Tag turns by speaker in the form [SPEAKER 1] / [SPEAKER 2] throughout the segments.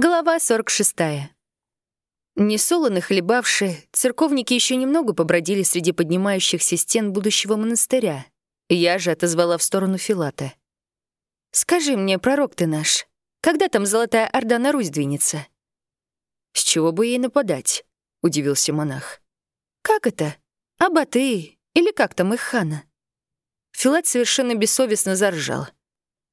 [SPEAKER 1] Глава 46. Несолоно хлебавшие, церковники еще немного побродили среди поднимающихся стен будущего монастыря. Я же отозвала в сторону Филата. «Скажи мне, пророк ты наш, когда там Золотая Орда на Русь двинется?» «С чего бы ей нападать?» — удивился монах. «Как это? Абаты или как там их хана?» Филат совершенно бессовестно заржал.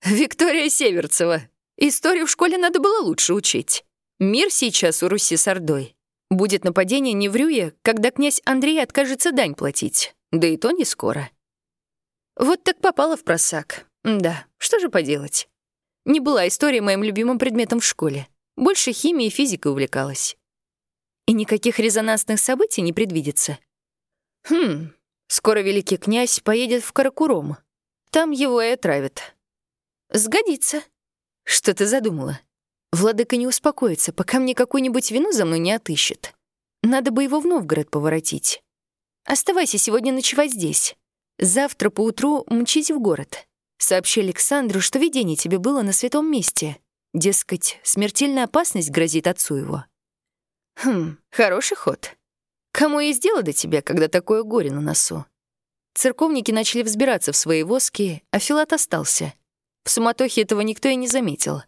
[SPEAKER 1] «Виктория Северцева, Историю в школе надо было лучше учить. Мир сейчас у Руси с Ордой. Будет нападение, не врю я, когда князь Андрей откажется дань платить. Да и то не скоро. Вот так попала в просак. Да, что же поделать. Не была история моим любимым предметом в школе. Больше химией и физикой увлекалась. И никаких резонансных событий не предвидится. Хм, скоро великий князь поедет в Каракуром. Там его и отравят. Сгодится. Что ты задумала? Владыка не успокоится, пока мне какую-нибудь вину за мной не отыщет. Надо бы его в Новгород поворотить. Оставайся сегодня ночевать здесь. Завтра поутру мчите в город. Сообщи Александру, что видение тебе было на святом месте. Дескать, смертельная опасность грозит отцу его. Хм, хороший ход. Кому есть дело до тебя, когда такое горе на носу? Церковники начали взбираться в свои воски, а Филат остался — в суматохе этого никто и не заметил.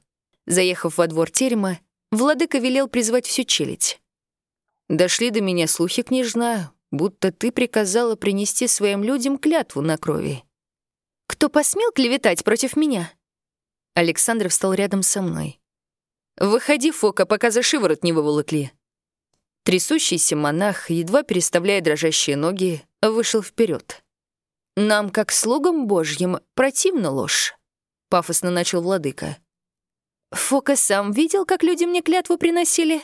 [SPEAKER 1] Заехав во двор терема, владыка велел призвать всю челядь. «Дошли до меня слухи, княжна, будто ты приказала принести своим людям клятву на крови». «Кто посмел клеветать против меня?» Александр встал рядом со мной. «Выходи, Фока, пока за шиворот не выволокли». Трясущийся монах, едва переставляя дрожащие ноги, вышел вперед. «Нам, как слугам божьим, противна ложь. — пафосно начал владыка. «Фока сам видел, как люди мне клятву приносили?»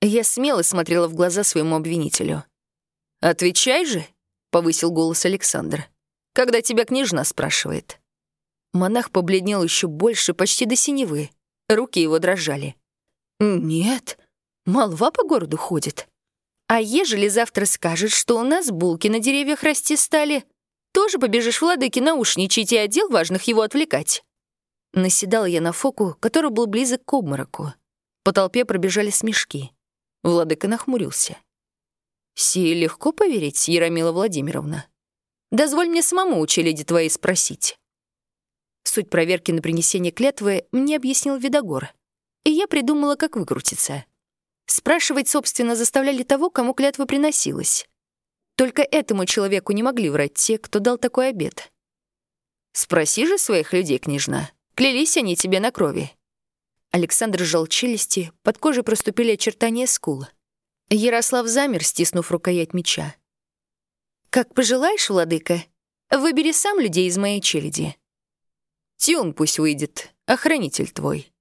[SPEAKER 1] Я смело смотрела в глаза своему обвинителю. «Отвечай же», — повысил голос Александр, «когда тебя княжна спрашивает». Монах побледнел еще больше, почти до синевы. Руки его дрожали. «Нет, молва по городу ходит. А ежели завтра скажет, что у нас булки на деревьях расти стали, тоже побежишь владыке наушничать и отдел важных его отвлекать?» Наседал я на Фоку, который был близок к обмороку. По толпе пробежали смешки. Владыка нахмурился. «Сие легко поверить, Яромила Владимировна? Дозволь мне самому у челяди твоей спросить». Суть проверки на принесение клятвы мне объяснил Видогор, и я придумала, как выкрутиться. Спрашивать, собственно, заставляли того, кому клятва приносилась. Только этому человеку не могли врать те, кто дал такой обед. «Спроси же своих людей, княжна. Клялись они тебе на крови». Александр сжал челюсти, под кожей проступили очертания скул. Ярослав замер, стиснув рукоять меча. «Как пожелаешь, владыка, выбери сам людей из моей челяди. Тиун пусть выйдет, охранитель твой».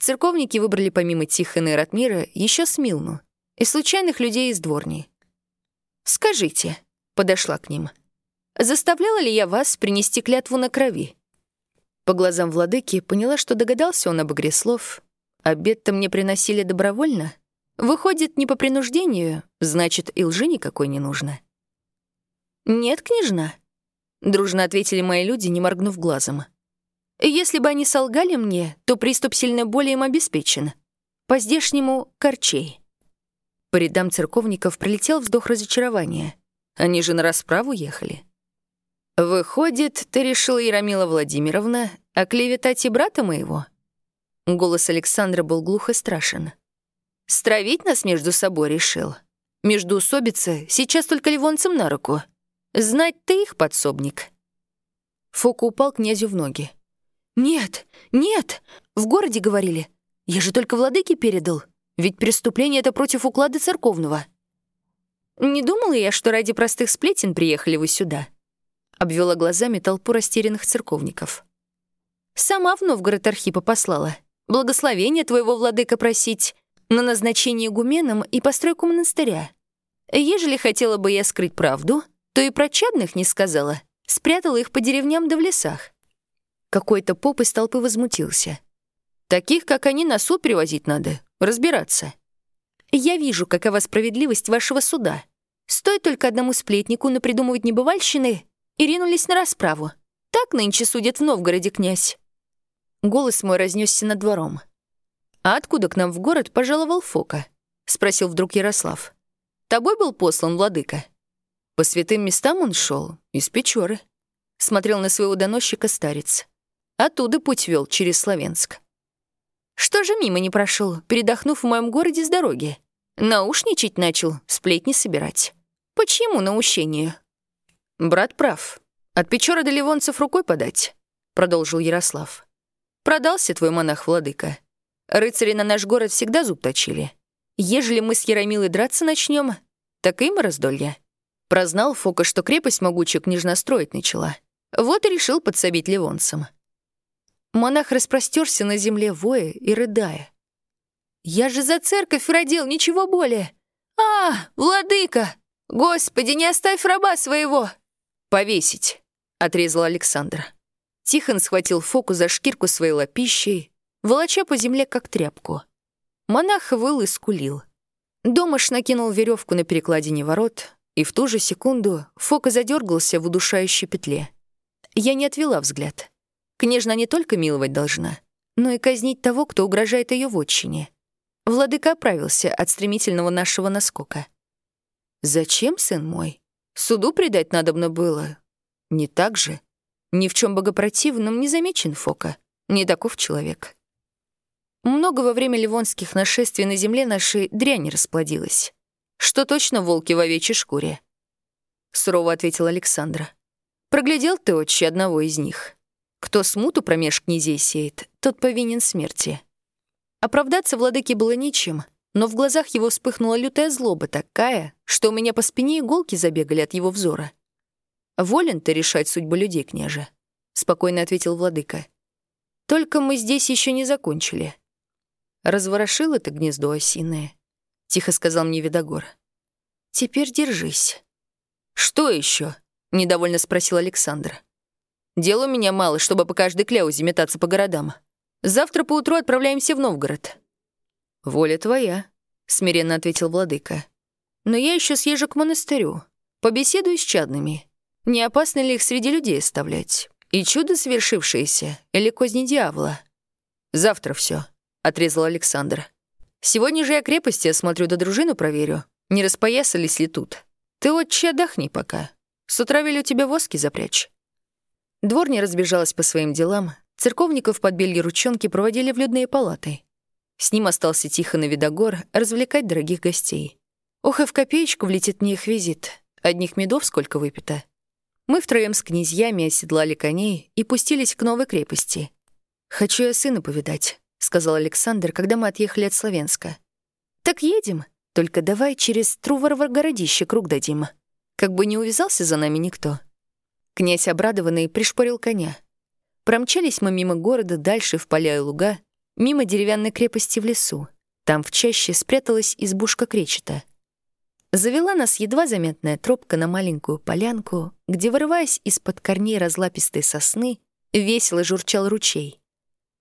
[SPEAKER 1] Церковники выбрали помимо Тихона и Ратмира еще Смилну и случайных людей из дворни. «Скажите», — подошла к ним, «заставляла ли я вас принести клятву на крови?» По глазам владыки поняла, что догадался он об игре слов. Обед-то мне приносили добровольно. Выходит, не по принуждению, значит, и лжи никакой не нужно. «Нет, княжна», — дружно ответили мои люди, не моргнув глазом. «Если бы они солгали мне, то приступ сильной боли им обеспечен. По-здешнему — корчей». По рядам церковников прилетел вздох разочарования. Они же на расправу ехали. «Выходит, ты решила, Яромила Владимировна, оклеветать и брата моего?» Голос Александра был глух и страшен. «Стравить нас между собой решил. Междуусобица сейчас только ливонцам на руку. Знать ты их подсобник». Фока упал князю в ноги. «Нет, нет, в городе говорили. Я же только владыке передал. Ведь преступление это против уклада церковного. Не думала я, что ради простых сплетен приехали вы сюда. Обвела глазами толпу растерянных церковников. Сама в Новгород Архипа послала. Благословение твоего владыка просить на назначение гуменом и постройку монастыря. Ежели хотела бы я скрыть правду, то и про чадных не сказала. Спрятала их по деревням да в лесах. Какой-то поп из толпы возмутился. Таких, как они, на суд привозить надо разбираться. Я вижу, какова справедливость вашего суда. Стоит только одному сплетнику напридумывать небывальщины и ринулись на расправу. Так нынче судят в Новгороде, князь. Голос мой разнесся над двором. «А откуда к нам в город пожаловал Фока?» — спросил вдруг Ярослав. «Тобой был послан, владыка?» «По святым местам он шел из Печоры», — смотрел на своего доносчика старец. «Оттуда путь вел через Славянск». «Что же мимо не прошел, передохнув в моем городе с дороги? Наушничать начал, сплетни собирать. Почему наущению?» «Брат прав. От Печора до Ливонцев рукой подать», — продолжил Ярослав. «Продался твой монах-владыка. Рыцари на наш город всегда зуб точили. Ежели мы с Яромилой драться начнем, так им раздолье. Прознал Фока, что крепость могучую княжна строить начала. Вот и решил подсобить ливонцам. Монах распростерся на земле, воя и рыдая. «Я же за церковь родил, ничего более! А, владыка! Господи, не оставь раба своего!» «Повесить!» — отрезал Александр. Тихон схватил Фоку за шкирку своей лапищей, волоча по земле, как тряпку. Монах выл и скулил. Домаш накинул веревку на перекладине ворот, и в ту же секунду Фока задергался в удушающей петле. Я не отвела взгляд. Княжна не только миловать должна, но и казнить того, кто угрожает ее вотчине. Владыка оправился от стремительного нашего наскока. «Зачем, сын мой? Суду предать надобно было. Не так же. Ни в чем богопротивном не замечен Фока. Не таков человек». Много во время ливонских нашествий на земле нашей дрянь расплодилась. Что точно волки в овечьей шкуре? Сурово ответил Александра. Проглядел ты, отче, одного из них. Кто смуту промеж князей сеет, тот повинен смерти. Оправдаться владыке было нечем, но в глазах его вспыхнула лютая злоба такая, что у меня по спине иголки забегали от его взора. «Волен ты решать судьбу людей, княже», — спокойно ответил владыка. «Только мы здесь еще не закончили. Разворошил это гнездо осиное», — тихо сказал мне Видогор. «Теперь держись». «Что еще? недовольно спросил Александр. Дел у меня мало, чтобы по каждой кляузе метаться по городам. Завтра поутру отправляемся в Новгород». «Воля твоя», — смиренно ответил владыка. «Но я еще съезжу к монастырю, побеседую с чадными. Не опасно ли их среди людей оставлять? И чудо совершившееся, или козни дьявола?» «Завтра все, отрезал Александр. «Сегодня же я крепости осмотрю да дружину проверю. Не распоясались ли тут? Ты отче отдохни пока. С утра велю тебе воски запрячь». Дворня разбежалась по своим делам, церковников под белье ручонки проводили в людные палаты. С ним остался тихо на видогор развлекать дорогих гостей. Ох, и в копеечку влетит мне их визит. Одних медов сколько выпито. Мы втроем с князьями оседлали коней и пустились к новой крепости. «Хочу я сына повидать», — сказал Александр, когда мы отъехали от Словенска. «Так едем. Только давай через Труворово городище круг дадим. Как бы не увязался за нами никто». Князь, обрадованный, пришпорил коня. Промчались мы мимо города, дальше в поля и луга, мимо деревянной крепости в лесу. Там в чаще спряталась избушка кречета. Завела нас едва заметная тропка на маленькую полянку, где, вырываясь из-под корней разлапистой сосны, весело журчал ручей.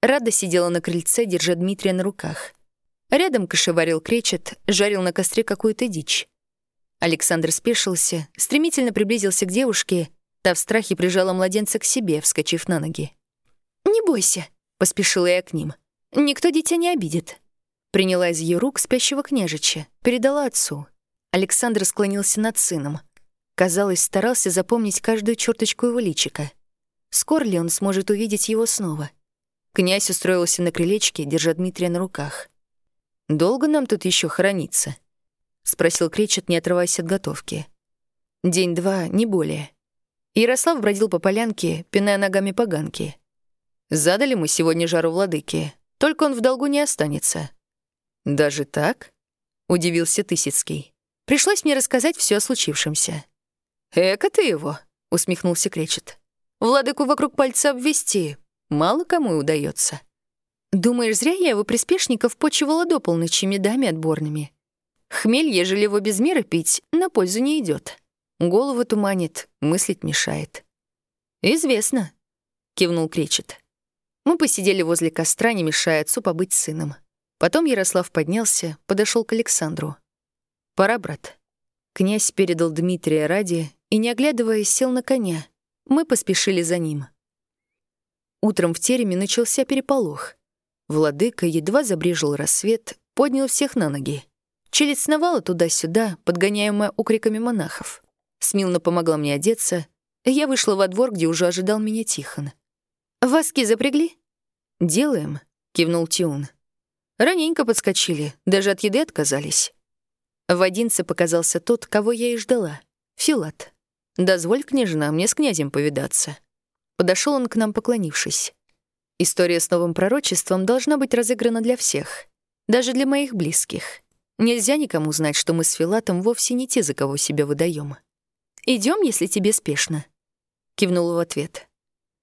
[SPEAKER 1] Рада сидела на крыльце, держа Дмитрия на руках. Рядом кошеварил кречет, жарил на костре какую-то дичь. Александр спешился, стремительно приблизился к девушке Та в страхе прижала младенца к себе, вскочив на ноги. «Не бойся», — поспешила я к ним. «Никто дитя не обидит». Приняла из ее рук спящего княжича, передала отцу. Александр склонился над сыном. Казалось, старался запомнить каждую черточку его личика. Скоро ли он сможет увидеть его снова? Князь устроился на крылечке, держа Дмитрия на руках. «Долго нам тут еще храниться?» — спросил Кречет, не отрываясь от готовки. «День-два, не более». Ярослав бродил по полянке, пиная ногами поганки. Задали мы сегодня жару владыки, только он в долгу не останется. «Даже так?» — удивился Тысяцкий. Пришлось мне рассказать все о случившемся. «Эка ты его!» — усмехнулся Кречет. «Владыку вокруг пальца обвести. Мало кому и удается. Думаешь, зря я его приспешников почивала до полночи медами отборными? Хмель, ежели его без меры пить, на пользу не идет. Голову туманит, мыслить мешает. «Известно», — кивнул Кречет. Мы посидели возле костра, не мешая отцу побыть сыном. Потом Ярослав поднялся, подошел к Александру. «Пора, брат». Князь передал Дмитрия ради и, не оглядываясь, сел на коня. Мы поспешили за ним. Утром в тереме начался переполох. Владыка едва забрежил рассвет, поднял всех на ноги. Челядь сновала туда-сюда, подгоняемая укриками монахов. Смилна помогла мне одеться, я вышла во двор, где уже ожидал меня Тихон. «Воски запрягли?» «Делаем», — кивнул Тиун. Раненько подскочили, даже от еды отказались. В одинце показался тот, кого я и ждала — Филат. «Дозволь, княжна, мне с князем повидаться». Подошел он к нам, поклонившись. История с новым пророчеством должна быть разыграна для всех, даже для моих близких. Нельзя никому знать, что мы с Филатом вовсе не те, за кого себя выдаем. Идем, если тебе спешно», — кивнула в ответ.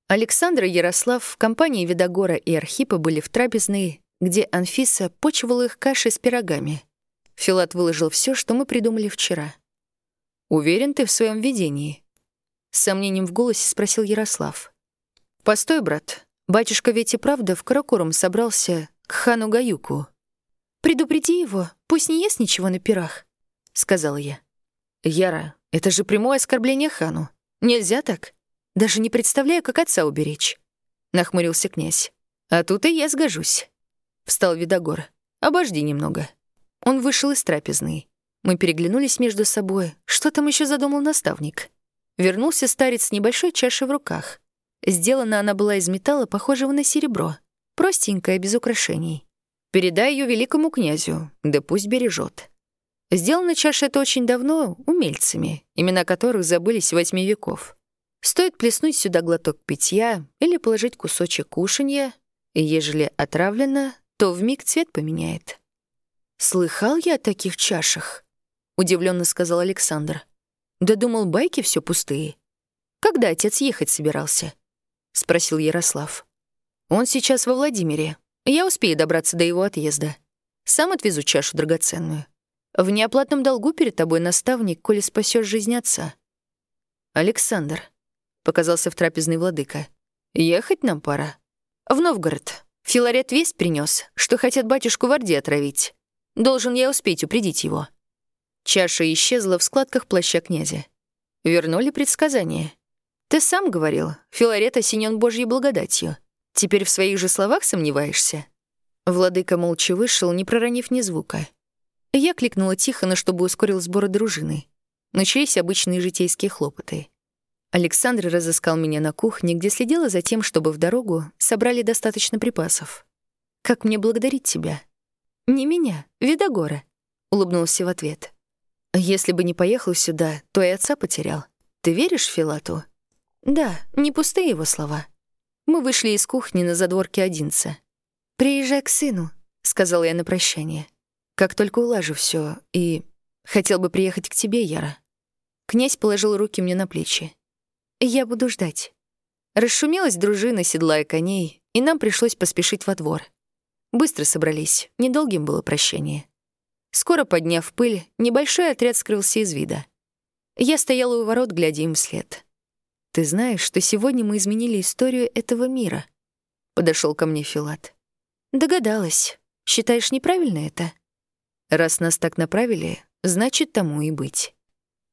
[SPEAKER 1] Александр и Ярослав в компании Видогора и Архипа были в трапезной, где Анфиса почивала их кашей с пирогами. Филат выложил все, что мы придумали вчера. «Уверен ты в своем видении?» С сомнением в голосе спросил Ярослав. «Постой, брат. Батюшка ведь и правда в Каракорум собрался к хану Гаюку». «Предупреди его, пусть не ест ничего на пирах», — сказала я. «Яра, это же прямое оскорбление хану. Нельзя так. Даже не представляю, как отца уберечь», — нахмурился князь. «А тут и я сгожусь», — встал Видогор. «Обожди немного». Он вышел из трапезной. Мы переглянулись между собой. Что там еще задумал наставник? Вернулся старец с небольшой чашей в руках. Сделана она была из металла, похожего на серебро. Простенькая, без украшений. Передай ее великому князю, да пусть бережет. Сделана чаша эта очень давно умельцами, имена которых забылись восьми веков. Стоит плеснуть сюда глоток питья или положить кусочек кушанья, и ежели отравлено, то вмиг цвет поменяет. «Слыхал я о таких чашах?» — удивленно сказал Александр. Да думал, байки все пустые. Когда отец ехать собирался? Спросил Ярослав. Он сейчас во Владимире. Я успею добраться до его отъезда. Сам отвезу чашу драгоценную. В неоплатном долгу перед тобой наставник, коли спасешь жизнь отца. Александр, показался в трапезный владыка. Ехать нам пора. В Новгород. Филарет весть принес, что хотят батюшку в Орде отравить. Должен я успеть упредить его. Чаша исчезла в складках плаща князя. Вернули предсказание. Ты сам говорил, Филарет осенен Божьей благодатью. Теперь в своих же словах сомневаешься? Владыка молча вышел, не проронив ни звука. Я кликнула Тихона, чтобы ускорил сборы дружины. Начались обычные житейские хлопоты. Александр разыскал меня на кухне, где следила за тем, чтобы в дорогу собрали достаточно припасов. «Как мне благодарить тебя?» «Не меня, Видогора», — улыбнулся в ответ. Если бы не поехал сюда, то и отца потерял. Ты веришь Филату? Да, не пустые его слова. Мы вышли из кухни на задворке Одинца. «Приезжай к сыну», — сказала я на прощание. «Как только улажу все и хотел бы приехать к тебе, Яра». Князь положил руки мне на плечи. «Я буду ждать». Расшумелась дружина, седлая коней, и нам пришлось поспешить во двор. Быстро собрались, недолгим было прощение. Скоро, подняв пыль, небольшой отряд скрылся из вида. Я стояла у ворот, глядя им вслед. «Ты знаешь, что сегодня мы изменили историю этого мира?» Подошел ко мне Филат. «Догадалась. Считаешь, неправильно это?» «Раз нас так направили, значит, тому и быть».